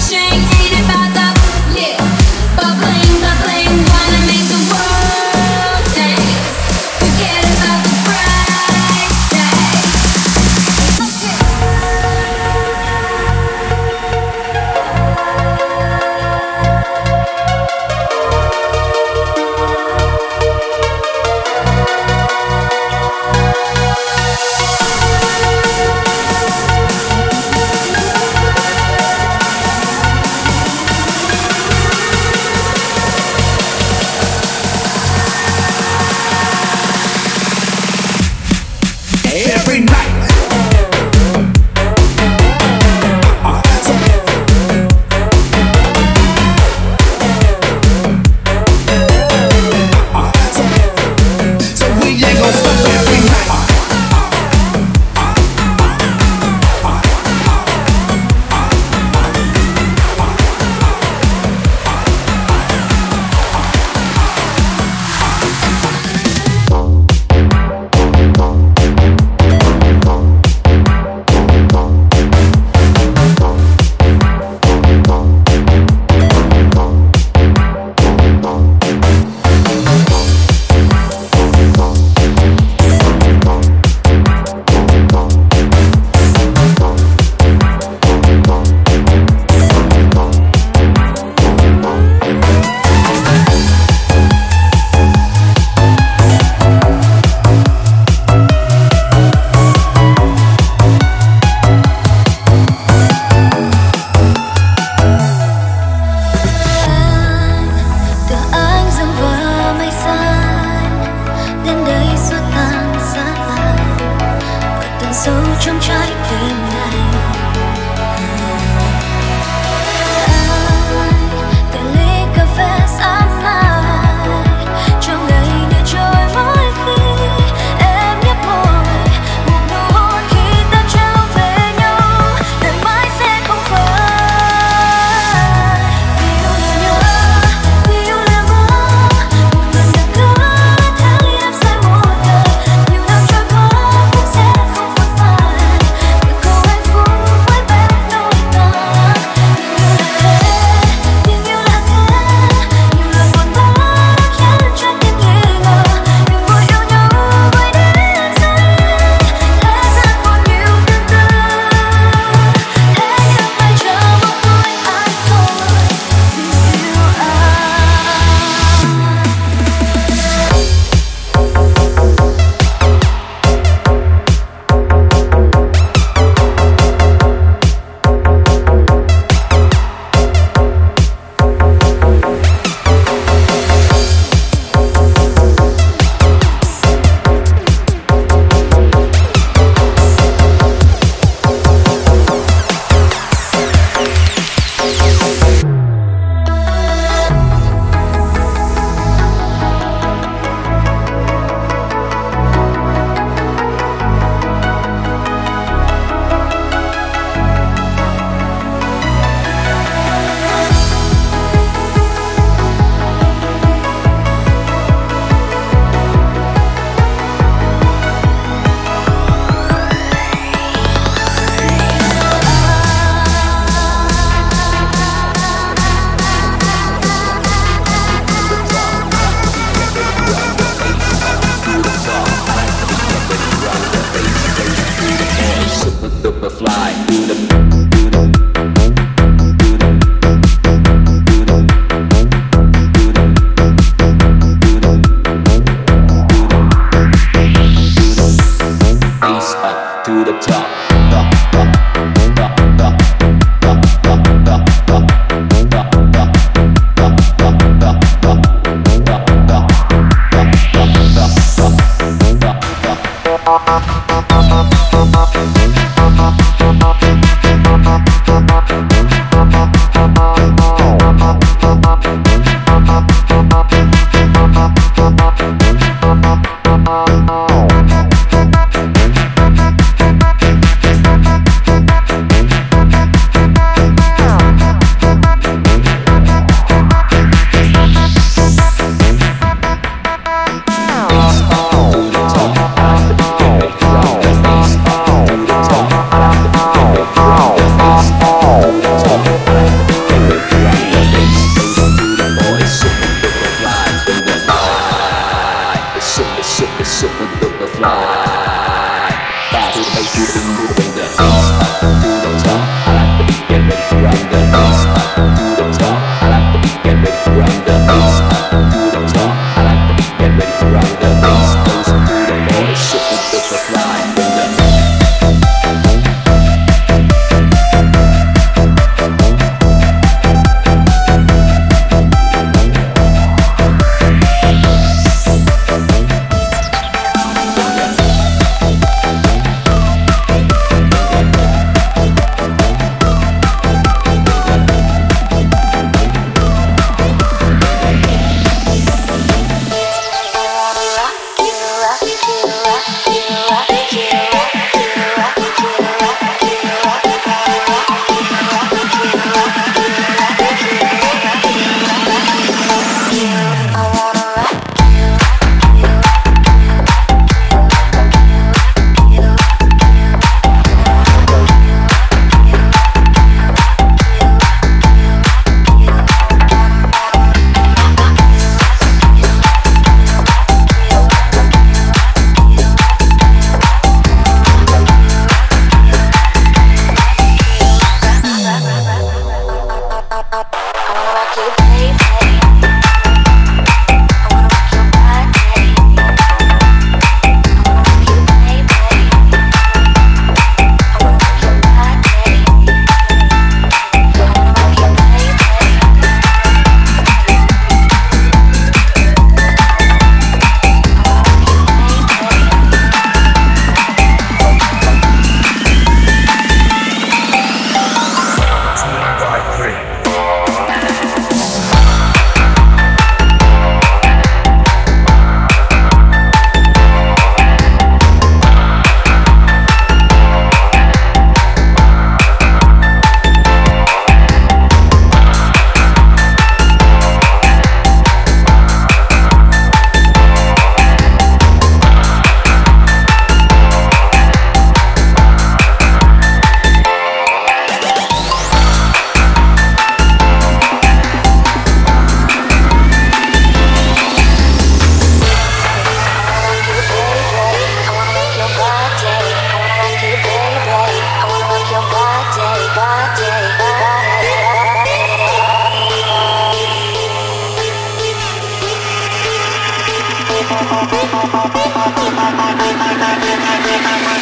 changing. sâu trong try to. Fly. Fly to the Thank to Thank you.